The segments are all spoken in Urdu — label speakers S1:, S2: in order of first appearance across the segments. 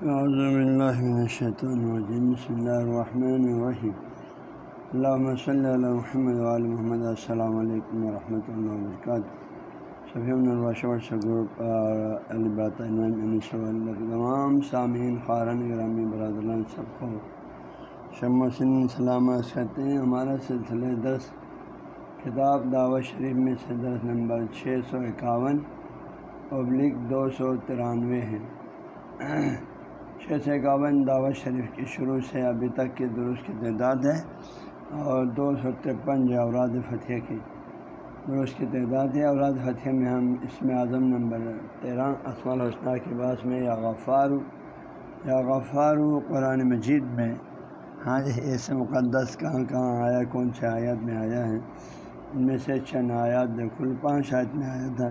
S1: اعوذ باللہ من الشیطان الرجیم بسم اللہ الرحمن الرحیم اللہم صلی علی محمد وعلی محمد. السلام علیکم ورحمۃ اللہ وبرکاتہ صفیم الباشور گروپ البات تمام سامعین خارن گرامی، برادران سب کو شم و سن سلامت کرتے ہیں۔ ہمارا سلسلہ دس کتاب دعوت شریف میں سے درس نمبر چھ سو اکاون ابلک دو سو ترانوے ہے۔ چھ سو اکاون دعوت شریف کی شروع سے ابھی تک کی درست کی تعداد ہے اور دو سو ترپن جو اوراد فتح کی درست کی تعداد ہے۔ اوراد فتح میں ہم اس میں اعظم نمبر تیرہ اسمال الحسنہ کے بعد میں یا غفار یا غفار قرآن مجید میں۔ ہاں جی، ایسے مقدس کہاں کہاں آیا، کون سے آیات میں آیا ہے؟ ان میں سے چند آیات کل پانچ آیت میں آیا تھا۔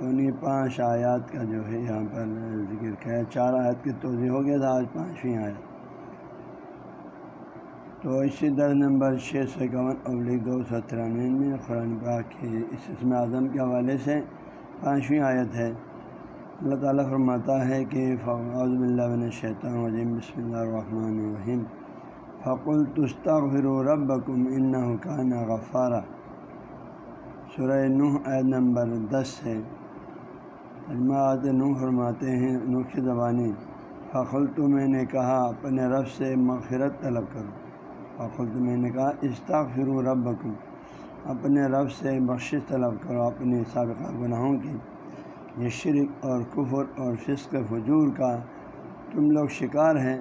S1: انہیں پانچ آیات کا جو ہے یہاں پر ذکر کیا چار آیت کی توضیع ہو گیا تھا، آج پانچویں آیت۔ تو اسی در نمبر چھ سو اکاون ابلک دو سو ترانوے میں قرآن پاک کی اس اسم اعظم کے حوالے سے پانچویں آیت ہے۔ اللہ تعالیٰ فرماتا ہے کہ فوز بلّہ شیطان وجیم بسم اللہ الرحمن الرحیم۔ فقل تستغفر ربکم انہ کان غفارہ سورہ نوح عید نمبر دس ہے۔ اجماعت نو فرماتے ہیں نو زبانی فخل تو میں نے کہا، اپنے رب سے مغفرت طلب کرو۔ فخل تو میں نے کہا استغفر رب اپنے رب سے بخشش طلب کرو اپنے سابقہ گناہوں کی۔ یہ شرک اور کفر اور فسق فجور کا تم لوگ شکار ہیں۔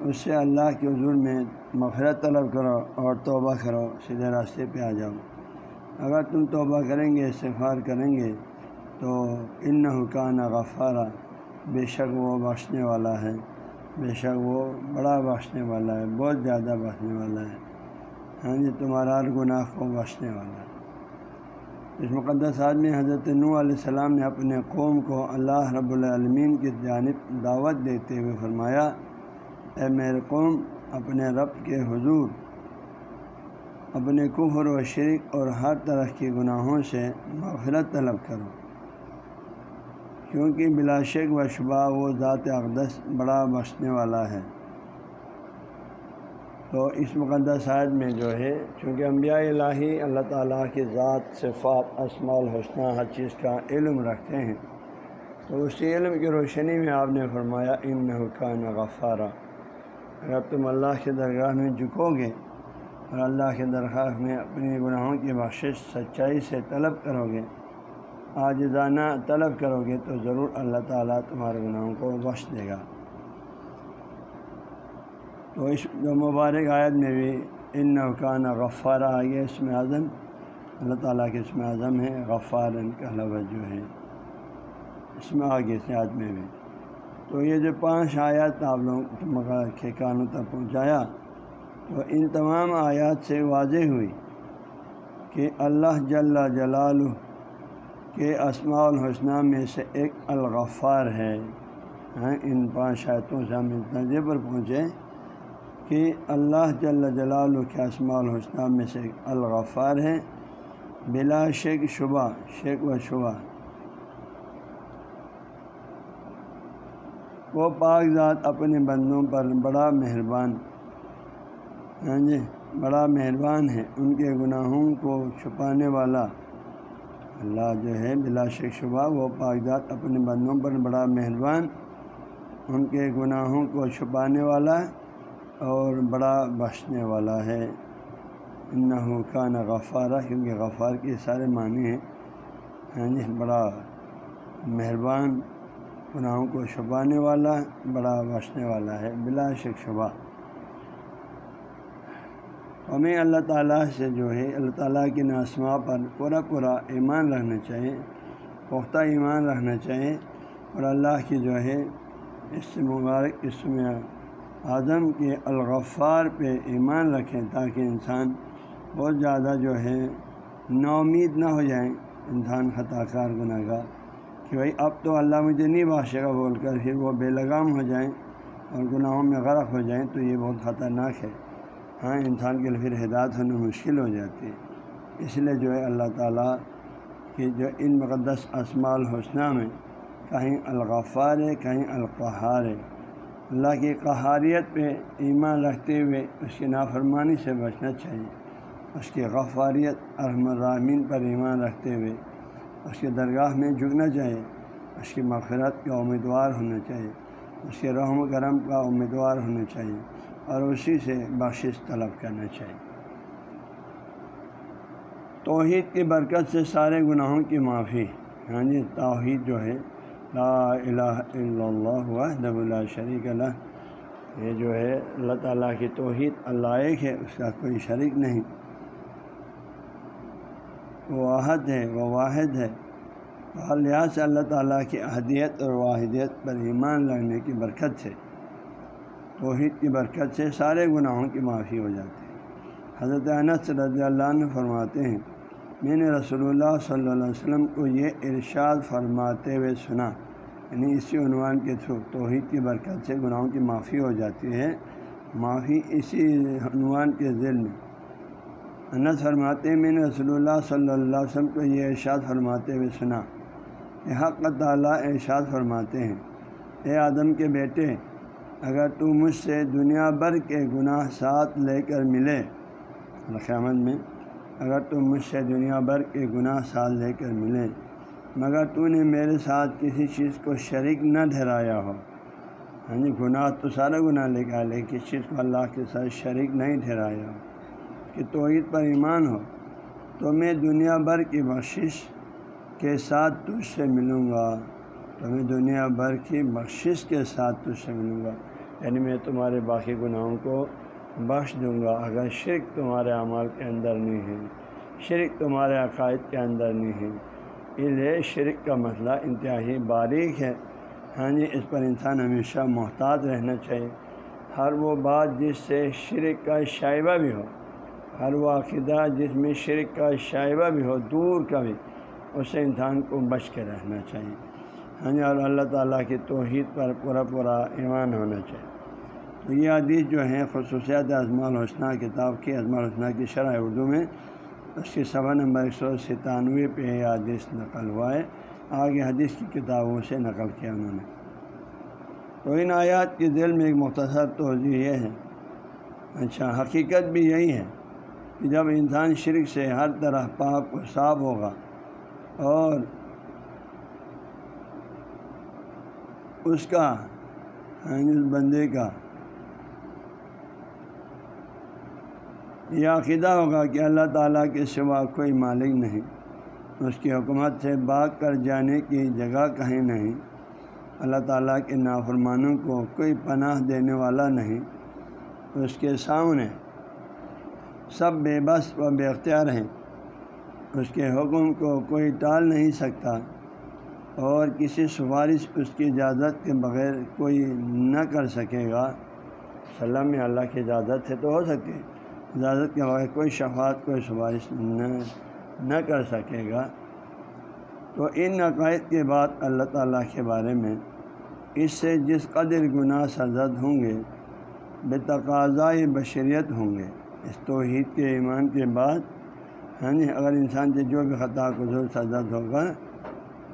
S1: اس سے اللہ کے حضور میں مغفرت طلب کرو اور توبہ کرو، سیدھے راستے پہ آ جاؤ۔ اگر تم توبہ کریں گے استفار کریں گے تو ان حکان غفارہ بے شک وہ بخشنے والا ہے۔ بے شک وہ بڑا بخشنے والا ہے، بہت زیادہ بخشنے والا ہے۔ ہاں جی تمہارا ہر گناہ کو بخشنے والا ہے۔ اس مقدس آدمی حضرت نو علیہ السلام نے اپنے قوم کو اللہ رب العالمین کی جانب دعوت دیتے ہوئے فرمایا، اے میرے قوم، اپنے رب کے حضور، اپنے کفر و شرک اور ہر طرح کے گناہوں سے مغفرت طلب کرو۔ کیونکہ بلا شک و شبہ وہ ذات اقدس بڑا بخشنے والا ہے۔ تو اس مقدس عائد میں جو ہے، چونکہ انبیاء الہی اللہ تعالیٰ کی ذات، صفات، اسماء، الحسنہ، ہر چیز کا علم رکھتے ہیں۔ تو اسی علم کی روشنی میں آپ نے فرمایا ان حکان غفارہ اگر تم اللہ کے درگاہ میں جھکو گے اور اللہ کے درخواست میں اپنی گناہوں کی بخشش سچائی سے طلب کرو گے آج طلب کرو گے تو ضرور اللہ تعالیٰ تمہارے گناہوں کو بخش دے گا۔ تو اس جو مبارک آیت میں بھی ان نوکان غفارہ آگے اس میں اعظم، اللہ تعالیٰ کے اس میں اعظم ہے غفار ان کا لفظ جو ہے، اس میں آگے سے آج میں بھی۔ تو یہ جو پانچ آیات آپ لوگ کے کانوں تک پہنچایا، تو ان تمام آیات سے واضح ہوئی کہ اللہ جل جلال کے اسماع الحسنہ میں سے ایک الغفار ہے۔ ہاں، ان پانچ آیتوں سے ہم اس درجے پر پہنچے کہ اللہ جل جلال کے اسماع الحسنہ میں سے ایک الغفار ہے۔ بلا شیک شبہ شیک و شبہ۔ وہ پاک ذات اپنے بندوں پر بڑا مہربان ہاں جی بڑا مہربان ہے۔ ان کے گناہوں کو چھپانے والا اللہ جو ہے، بلا شک شبہ، وہ کاغذات اپنے بندوں پر بڑا مہربان، ان کے گناہوں کو چھپانے والا اور بڑا بخشنے والا ہے۔ نہ کا نہ غفارہ کیونکہ غفار کے سارے معنی ہیں۔ یعنی بڑا مہربان، گناہوں کو چھپانے والا، بڑا بخشنے والا ہے، بلا شک شبہ۔ ہمیں اللہ تعالیٰ سے جو ہے، اللہ تعالیٰ کے ناسما پر پورا پورا ایمان رکھنا چاہیے، پختہ ایمان رکھنا چاہیے اور اللہ کی جو ہے، اس مبارک اس میں اعظم کے الغفار پہ ایمان رکھیں تاکہ انسان بہت زیادہ جو ہے نومید نہ ہو جائیں انسان خطا کار گناہ گار۔ کہ بھائی، اب تو اللہ مجھے نہیں بادشاہ گا بول کر، پھر وہ بے لگام ہو جائیں اور گناہوں میں غرق ہو جائیں تو یہ بہت خطرناک ہے۔ ہاں انسان کے لیے پھر ہدایت ہونا مشکل ہو جاتی۔ ہے اس لیے جو ہے اللہ تعالیٰ کی جو ان مقدس اسماع الحسنہ میں کہیں الغفار ہے، کہیں القحار ہے۔ اللہ کی قہاریت پہ ایمان رکھتے ہوئے اس کی نافرمانی سے بچنا چاہیے۔ اس کی غفاریت، ارحم الرحمین پر ایمان رکھتے ہوئے اس کے درگاہ میں جھکنا چاہیے۔ اس کی مغفرت کا امیدوار ہونا چاہیے۔ اس کے رحم و کرم کا امیدوار ہونا چاہیے۔ اور اسی سے بخشش طلب کرنا چاہیے۔ توحید کی برکت سے سارے گناہوں کی معافی۔ ہاں جی توحید جو ہے، لا الہ الا اللہ وحدہ لا شریک اللہ یہ جو ہے، اللہ تعالیٰ کی توحید اللہ ایک ہے، اس کا کوئی شریک نہیں۔ وہ واحد ہے، وہ واحد ہے۔ لحاظ سے اللہ تعالیٰ کی احدیت اور واحدیت پر ایمان لگنے کی برکت سے توحید کی برکت سے سارے گناہوں کی معافی ہو جاتی ہے۔ حضرت انس رضی اللہ عنہ فرماتے ہیں، میں نے رسول اللہ صلی اللہ علیہ وسلم کو یہ ارشاد فرماتے ہوئے سنا یعنی اسی عنوان کے تھرو توحید کی برکت سے گناہوں کی معافی ہو جاتی ہے۔ معافی اسی عنوان کے ذیل میں۔ انس فرماتے میں نے رسول اللہ صلی اللہ علیہ وسلم کو یہ ارشاد فرماتے ہوئے سنا۔ کہ حق تعالیٰ ارشاد فرماتے ہیں، اے آدم کے بیٹے اگر تو مجھ سے دنیا بھر کے گناہ ساتھ لے کر ملے قیامت میں، اگر تم مجھ سے دنیا بھر کے گناہ ساتھ لے کر ملے، مگر تو نے میرے ساتھ کسی چیز کو شریک نہ ٹھہرایا ہو۔ ہاں جی گناہ تو سارا گناہ لے گا لے کسی چیز کو اللہ کے ساتھ شریک نہیں ٹھہرایا ہو۔ کہ توحید پر ایمان ہو، تو میں دنیا بھر کی بخشش کے ساتھ تجھ سے ملوں گا۔ تو میں دنیا بھر کی بخشش کے ساتھ تجھ سے ملوں گا۔ یعنی میں تمہارے باقی گناہوں کو بخش دوں گا، اگر شرک تمہارے اعمال کے اندر نہیں ہے، شرک تمہارے عقائد کے اندر نہیں ہے۔ اس لیے شرک کا مسئلہ انتہائی باریک ہے۔ ہاں جی اس پر انسان ہمیشہ محتاط رہنا چاہیے۔ ہر وہ بات جس سے شرک کا شائبہ بھی ہو، ہر وہ عقیدہ جس میں شرک کا شائبہ بھی ہو، دور کا بھی اس سے انسان کو بچ کے رہنا چاہیے۔ ہاں جی اور اللہ تعالیٰ کی توحید پر پورا پورا ایمان ہونا چاہیے۔ تو یہ حدیث جو ہیں، خصوصیات ازما الحسنہ کتاب کی ازما الحسنہ کی شرح اردو میں، اس کی صفحہ نمبر ایک سو ستانوے پہ یہ حدیث نقل ہوا ہے۔ آگے حدیث کی کتابوں سے نقل کیا انہوں نے۔ تو ان آیات کے دل میں ایک مختصر توضیع یہ ہے۔ اچھا حقیقت بھی یہی ہے کہ جب انسان شرک سے ہر طرح پاک و صاف ہوگا اور اس کا اس بندے کا۔ یہ عقیدہ ہوگا کہ اللہ تعالیٰ کے سوا کوئی مالک نہیں۔ اس کی حکومت سے باغ کر جانے کی جگہ کہیں نہیں۔ اللہ تعالیٰ کے نافرمانوں کو کوئی پناہ دینے والا نہیں۔ اس کے سامنے سب بے بس و بے اختیار ہیں۔ اس کے حکم کو کوئی ٹال نہیں سکتا۔ اور کسی سفارش اس کی اجازت کے بغیر کوئی نہ کر سکے گا۔ سلم میں اللہ کی اجازت ہے تو ہو سکتی ہے اجازت کے بغیر کوئی شفاعت، کوئی سفارش نہ نہ کر سکے گا۔ تو ان عقائد کے بعد اللہ تعالیٰ کے بارے میں اس سے جس قدر گناہ سرزد ہوں گے، بے تقاضۂ بشریت ہوں گے۔ اس توحید کے ایمان کے بعد ہاں جی اگر انسان سے جو بھی خطا قزور سرزد ہوگا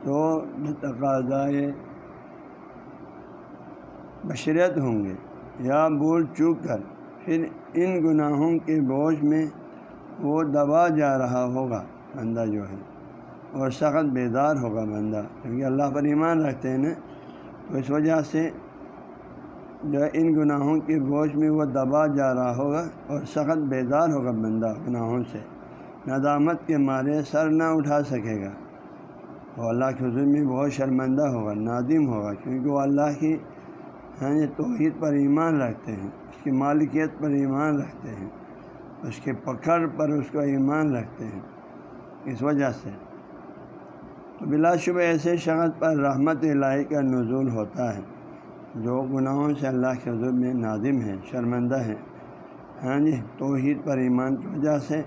S1: تو بے تقاضۂ بشریت ہوں گے، یا بول چوک کر پھر ان گناہوں کے بوجھ میں وہ دبا جا رہا ہوگا، بندہ جو ہے۔ اور سخت بیدار ہوگا بندہ۔ کیونکہ اللہ پر ایمان رکھتے ہیں نا، تو اس وجہ سے جو ان گناہوں کے بوجھ میں وہ دبا جا رہا ہوگا اور سخت بیدار ہوگا بندہ گناہوں سے۔ ندامت کے مارے سر نہ اٹھا سکے گا۔ وہ اللہ کے حضور میں بہت شرمندہ ہوگا، نادم ہوگا، کیونکہ وہ اللہ کی ہاں یہ توحید پر ایمان رکھتے ہیں، اس کی مالکیت پر ایمان رکھتے ہیں، اس کے پکڑ پر اس کا ایمان رکھتے ہیں، اس وجہ سے۔ تو بلا شبہ ایسے شخص پر رحمت الہی کا نزول ہوتا ہے، جو گناہوں سے اللہ کے حضور میں نادم ہے شرمندہ ہے ہاں جی یعنی توحید پر ایمان کی وجہ سے۔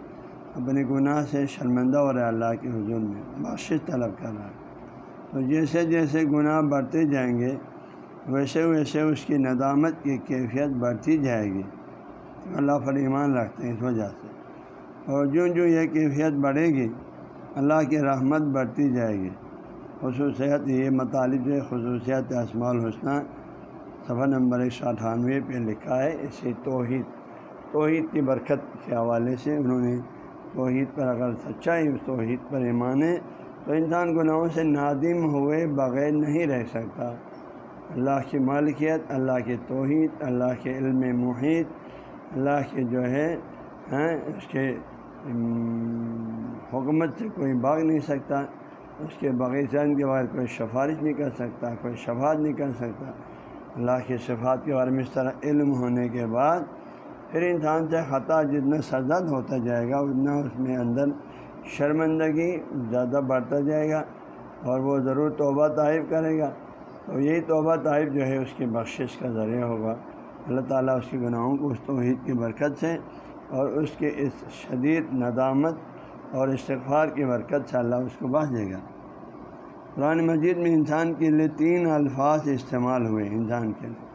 S1: اپنے گناہ سے شرمندہ ہو رہا ہے اللہ کے حضور میں۔ بخش طلب کر رہا ہے۔ تو جیسے جیسے گناہ بڑھتے جائیں گے، ویسے ویسے اس کی ندامت کی کیفیت بڑھتی جائے گی۔ اللہ پر ایمان رکھتے ہیں اس وجہ سے۔ اور جو جو یہ کیفیت بڑھے گی، اللہ کی رحمت بڑھتی جائے گی۔ خصوصیت یہ مطالب خصوصیت اسماع الحسنہ، صفحہ نمبر ایک سو اٹھانوے پہ لکھا ہے۔ اسی توحید توحید کی برکت کے حوالے سے انہوں نے توحید پر اگر سچائی اس توحید پر ایمان ہے، تو انسان گناہوں سے نادم ہوئے بغیر نہیں رہ سکتا۔ اللہ کی مالکیت، اللہ کی توحید، اللہ کے علم محیط، اللہ کے جو ہے ہاں، اس کے حکومت سے کوئی بھاگ نہیں سکتا، اس کے باغیچان کے بغیر کوئی سفارش نہیں کر سکتا، کوئی شفاعت نہیں کر سکتا۔ اللہ کے صفات کے بارے میں اس طرح علم ہونے کے بعد پھر انسان سے خطا جتنا سزد ہوتا جائے گا، اتنا اس میں اندر شرمندگی زیادہ بڑھتا جائے گا اور وہ ضرور توبہ طائف کرے گا۔ تو یہی توبہ طائف جو ہے، اس کی بخشش کا ذریعہ ہوگا۔ اللہ تعالیٰ اس کے گناہوں کو اس توحید کی برکت سے اور اس کے اس شدید ندامت اور استغفار کی برکت سے اللہ اس کو باز دے گا۔ قرآن مجید میں انسان کے لیے تین الفاظ استعمال ہوئے انسان کے لیے۔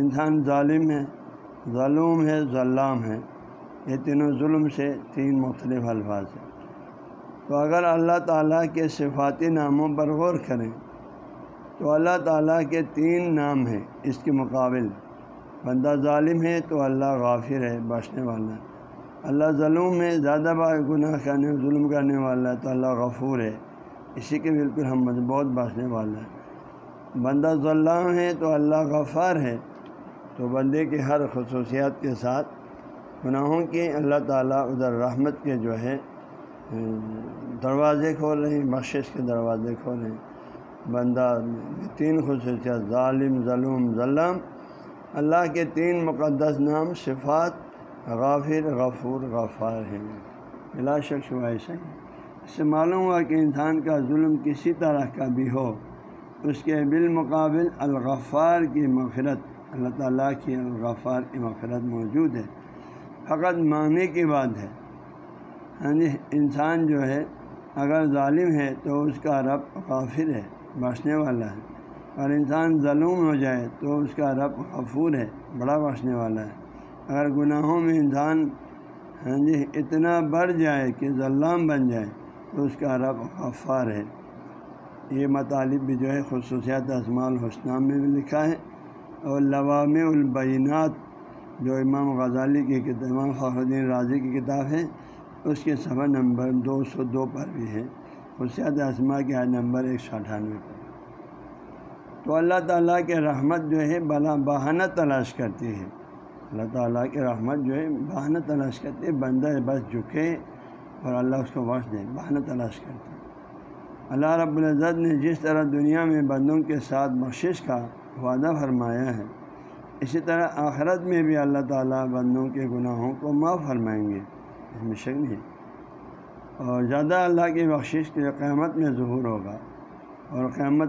S1: انسان ظالم ہے ظلم ہے، ظلام ہے۔ یہ تینوں ظلم سے تین مختلف الفاظ ہیں۔ تو اگر اللہ تعالیٰ کے صفاتی ناموں پر غور کریں، تو اللہ تعالیٰ کے تین نام ہیں اس کے مقابل۔ بندہ ظالم ہے تو اللہ غافر ہے بچنے والا۔ ہے اللہ ظلم ہے زیادہ بار گناہ کرنے، ظلم کرنے والا ہے تو اللہ غفور ہے۔ اسی کے بالکل ہم بہت بچنے والا۔ ہے بندہ ظلم ہے تو اللہ غفار ہے۔ تو بندے کی ہر خصوصیات کے ساتھ گناہوں کی اللہ تعالیٰ ادھر رحمت کے جو ہے، دروازے کھول رہے ہیں، بخشش کے دروازے کھول رہے ہیں۔ بندہ تین خصوصیات، ظالم، ظلم ظلم۔ اللہ کے تین مقدس نام، صفات، غافر، غفور، غفار ہیں۔ بلا شخص ایسا ہی۔ اس سے معلوم ہوا کہ انسان کا ظلم کسی طرح کا بھی ہو، اس کے بالمقابل الغفار کی مغفرت اللہ تعالیٰ کی الغفار کی مغفرت موجود ہے۔ فقط مانگنے کی بات ہے۔ ہاں جی انسان جو ہے، اگر ظالم ہے تو اس کا رب غافر ہے، بخشنے والا ہے۔ اور انسان ظلم ہو جائے تو اس کا رب غفور ہے، بڑا بخشنے والا ہے۔ اگر گناہوں میں انسان ہاں جی اتنا بڑھ جائے کہ ظلام بن جائے تو اس کا رب غفار ہے۔ یہ مطالب بھی جو ہے خصوصیات اسماع الحسنام میں بھی لکھا ہے۔ اور لوام البینات جو امام غزالی کی کتاب، امام فخر الدین راضی کی کتاب ہے، اس کے صفحہ نمبر دو سو دو پر بھی ہے۔ خصوصیات اسما کے عید نمبر ایک سو اٹھانوے پر۔ تو اللہ تعالیٰ کے رحمت جو ہے، بلا بہانہ تلاش کرتی ہے۔ اللہ تعالیٰ کی رحمت جو ہے، بہانہ تلاش کرتے بندہ بس جھکے اور اللہ اس کو بخش دے، بہانہ تلاش کرتے اللہ رب العزت نے جس طرح دنیا میں بندوں کے ساتھ بخشش کا وعدہ فرمایا ہے۔ اسی طرح آخرت میں بھی اللہ تعالیٰ بندوں کے گناہوں کو معاف فرمائیں گے، اس میں شک نہیں۔ اور زیادہ اللہ کی بخشش کے قیامت میں ظہور ہوگا۔ اور قیامت،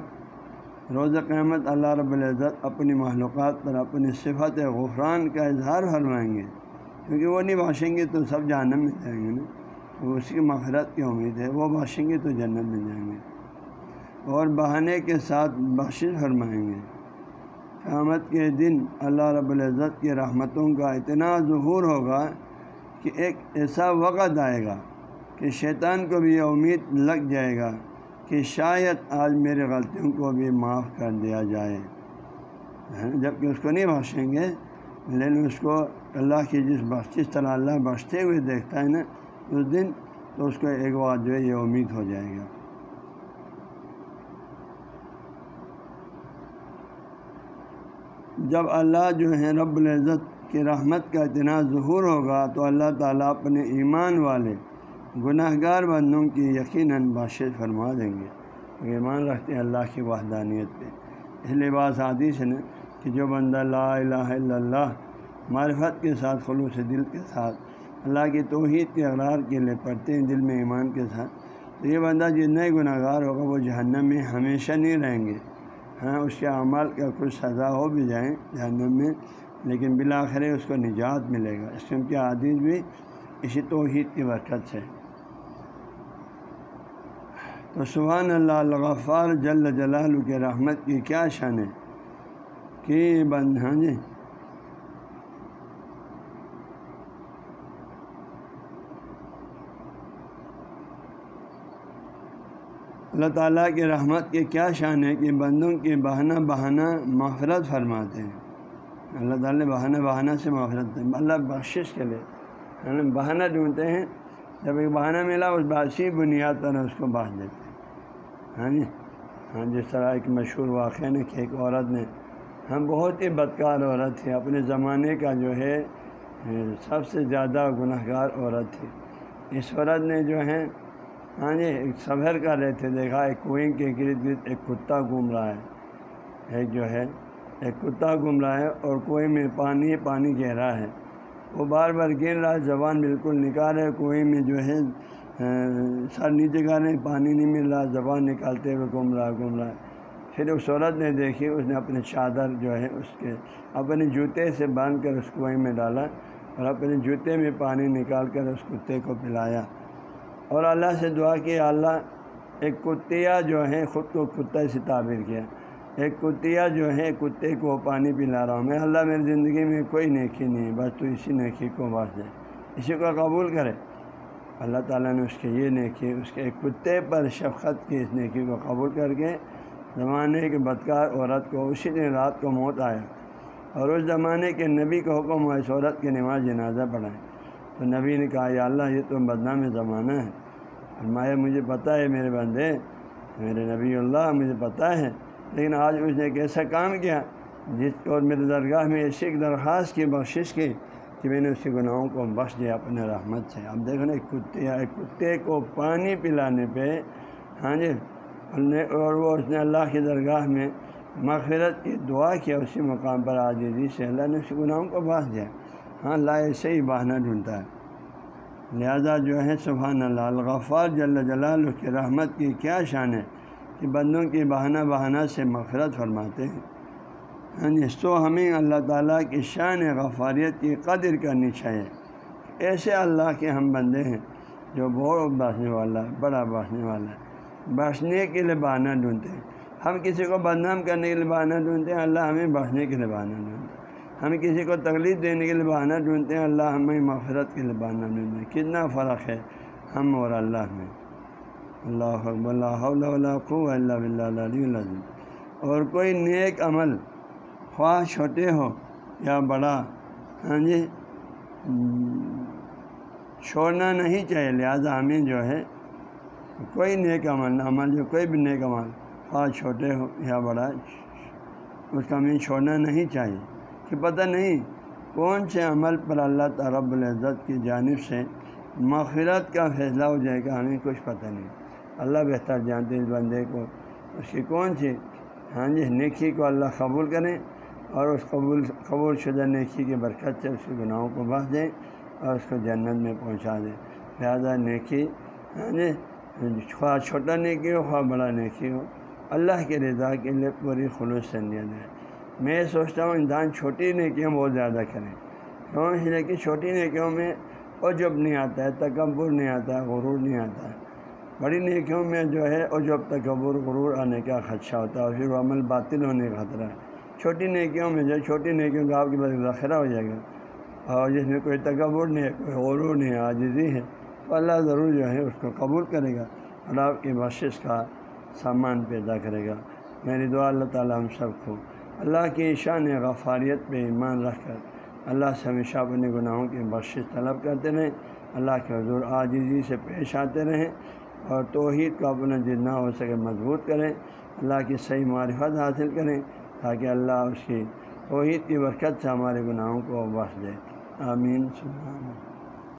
S1: روز قیامت اللہ رب العزت اپنی معلومات پر اپنی صفت غفران کا اظہار فرمائیں گے۔ کیونکہ وہ نہیں باشیں گے تو سب جہنم میں جائیں گے نا۔ اس کی مغرت کی امید ہے، وہ باشیں گے تو جنت میں جائیں گے۔ اور بہانے کے ساتھ بخشش فرمائیں گے۔ قیامت کے دن اللہ رب العزت کی رحمتوں کا اتنا ظہور ہوگا کہ ایک ایسا وقت آئے گا کہ شیطان کو بھی یہ امید لگ جائے گا کہ شاید آج میرے غلطیوں کو بھی معاف کر دیا جائے۔ ہاں، جبکہ اس کو نہیں بخشیں گے، لیکن اس کو اللہ کی جس بخش، جس طرح اللہ بخشتے ہوئے دیکھتا ہے نا، اس دن تو اس کو ایک بار جو ہے یہ امید ہو جائے گا۔ جب اللہ جو ہے رب العزت کی رحمت کا اتنا ظہور ہوگا تو اللہ تعالیٰ اپنے ایمان والے گناہ گار بندوں کی یقیناً باشد فرما دیں گے۔ ایمان رکھتے ہیں اللہ کی وحدانیت پہ۔ اس لباس حادث ہے کہ جو بندہ لا الہ الا اللہ، معرفت کے ساتھ، خلوص دل کے ساتھ، اللہ کی توحید کے اقرار کے لیے پڑھتے ہیں دل میں ایمان کے ساتھ، تو یہ بندہ جتنا ہی گناہ گار ہوگا، وہ جہنم میں ہمیشہ نہیں رہیں گے۔ ہاں اس کے اعمال کا کچھ سزا ہو بھی جائیں جہنم میں، لیکن بالآخر اس کو نجات ملے گا۔ اس کے عادیث بھی اسی توحید کی برکت سے۔ تو سبحان اللہ الغفار جل جلال کے رحمت کی کیا شان ہے؟ کہ بند ہاں جی؟ اللہ تعالیٰ کی رحمت کے کیا شان ہے کہ بندوں کے بہانہ بہانہ مغفرت فرماتے ہیں۔ اللہ تعالیٰ بہانہ بہانہ سے مغفرت اللہ بخشش کے لیے۔ بہانہ ڈھونڈتے ہیں۔ جب ایک بہانہ ملا، اس باسی بنیاد پر اس کو بانٹ دیتے ہیں۔ ہاں جی؟ ہاں جس طرح ایک مشہور واقعہ نے کہ ایک عورت نے، ہم بہت ہی بدکار عورت تھی اپنے زمانے کا جو ہے، سب سے زیادہ گناہ گار عورت تھی۔ اس عورت نے جو ہے ہاں جی ایک سفر کر رہے تھے، دیکھا، ایک کنویں کے گرد گرد ایک کتا گھوم رہا ہے ایک جو ہے، ایک کتا گھوم رہا ہے اور کنویں میں پانی پانی گہرا ہے۔ وہ بار بار گر رہا ہے، زبان بالکل نکال رہے کنویں میں جو ہے سر نیچے کا نہیں پانی نہیں مل رہا، زبان نکالتے ہوئے گھوم رہا گھوم رہا۔ ہے پھر اس عورت نے دیکھی، اس نے اپنے چادر جو ہے، اس کے اپنے جوتے سے باندھ کر اس کنویں میں ڈالا اور اپنے جوتے میں پانی نکال کر اس کتے کو پلایا۔ اور اللہ سے دعا کی اللہ، ایک کتیا جو ہے خود کو کتا سے تعبیر کیا۔ ایک کتیا جو ہے کتے کو پانی پلا رہا ہوں۔ میں اللہ، میری زندگی میں کوئی نیکی نہیں ہے، بس تو اسی نیکی کو بس دے اسی کو قبول کرے۔ اللہ تعالیٰ نے اس کے یہ نیکی، اس کے ایک کتے پر شفقت کی اس نیکی کو قبول کر کے زمانے کے بدکار عورت کو، اسی دن رات کو موت آیا۔ اور اس زمانے کے نبی کو حکم ہوا، اس عورت کی نماز جنازہ پڑھائیں۔ تو نبی نے کہا، یا اللہ، یہ تو بدنام زمانہ ہے۔ فرمایا، مجھے پتہ ہے میرے بندے، میرے نبی اللہ، مجھے پتہ ہے۔ لیکن آج اس نے ایک ایسا کام کیا جس اور میرے درگاہ میں ایسی ایک درخواست کی، بخشش کی کہ میں نے اس کے گناہوں کو بخش دیا، اپنے رحمت سے۔ اب دیکھو نا کتے کتے کو پانی پلانے پہ ہاں جی اور وہ اس نے اللہ کی درگاہ میں مغفرت کی دعا کیا، اسی مقام پر آجیزی سے اللہ نے اس گناہوں کو باس دیا۔ ہاں اللہ ایسے ہی بہانہ ڈھونڈتا ہے۔ لہذا جو ہے، سبحان اللہ، الغفار جل جلال کی رحمت کی کیا شان ہے کہ بندوں کی بہانہ بہانہ سے مغفرت فرماتے ہیں۔ ہاں جی تو ہمیں اللہ تعالیٰ کی شان غفاریت کی قدر کرنی چاہیے۔ ایسے اللہ کے ہم بندے ہیں جو بہت باسنے والا ہے بڑا باسنے والا ہے۔ بخشنے کے لیے بہانہ ڈھونڈتے ہیں۔ ہم کسی کو بدنام کرنے کے لیے بہانہ ڈھونڈتے ہیں، اللہ ہمیں بخشنے کے لیے بہانہ ڈھونڈتے ہیں۔ ہم کسی کو تکلیف دینے کے لیے بہانہ ڈھونڈتے ہیں، اللہ ہمیں مغفرت کے لیے بہانہ ڈھونڈتے ہیں کتنا فرق ہے ہم اور اللہ میں۔ اللہ اللہ اللہ اللہ اور کوئی نیک عمل خواہ چھوٹے ہو یا بڑا ہاں جی چھوڑنا نہیں چاہیے، لہٰذا ہمیں جو ہے کوئی نیک عمل عمل جو کوئی بھی نیک عمل خواہ چھوٹے ہو یا بڑا، اس کا ہمیں چھوڑنا نہیں چاہیے۔ کہ پتہ نہیں کون سے عمل پر اللہ تعرب العزت کی جانب سے مغفرت کا فیصلہ ہو جائے گا، ہمیں کچھ پتہ نہیں۔ اللہ بہتر جانتے اس بندے کو۔ اس کی کون سی؟ ہاں جی نیکی کو اللہ قبول کریں اور اس قبول قبول شدہ نیکی کی برکت سے اس کے گناہوں کو بس دیں اور اس کو جنت میں پہنچا دیں لہٰذا نیکی ہاں جی خواہ چھوٹا نیکی ہو، خواہ بڑا نیکی ہو، اللہ کے رضا کے لیے پوری خلوص سے دیا جائے میں سوچتا ہوں انسان چھوٹی نیکیاں بہت زیادہ کریں۔ کیوں؟ اس لیے کہ چھوٹی نیکیوں میں عجب نہیں آتا ہے، تکبر نہیں آتا ہے، غرور نہیں آتا ہے۔ بڑی نیکیوں میں جو ہے عجب، تکبر، غرور آنے کا خدشہ ہوتا ہے اور پھر وہ عمل باطل ہونے کا خطرہ ہے۔ چھوٹی نیکیوں میں جو ہے چھوٹی نیکیوں کا آپ کے پاس ذخیرہ ہو جائے گا۔ اور جس میں کوئی تکبر نہیں ہے، کوئی غرور نہیں ہے، عاجزی ہے، تو اللہ ضرور جو ہے اس کو قبول کرے گا اور آپ کی بخشش کا سامان پیدا کرے گا۔ میری دعا اللہ تعالیٰ ہم سب کو اللہ کی شان غفاریت پہ ایمان رکھ کر اللہ سے ہمیشہ اپنے گناہوں کی بخشش طلب کرتے رہیں۔ اللہ کے حضور عاجزی سے پیش آتے رہیں اور توحید کو اپنا جتنا ہو سکے مضبوط کریں۔ اللہ کی صحیح معرفت حاصل کریں تاکہ اللہ اس کی توحید کی برکت سے ہمارے گناہوں کو بخش دے۔ آمین۔ سبحان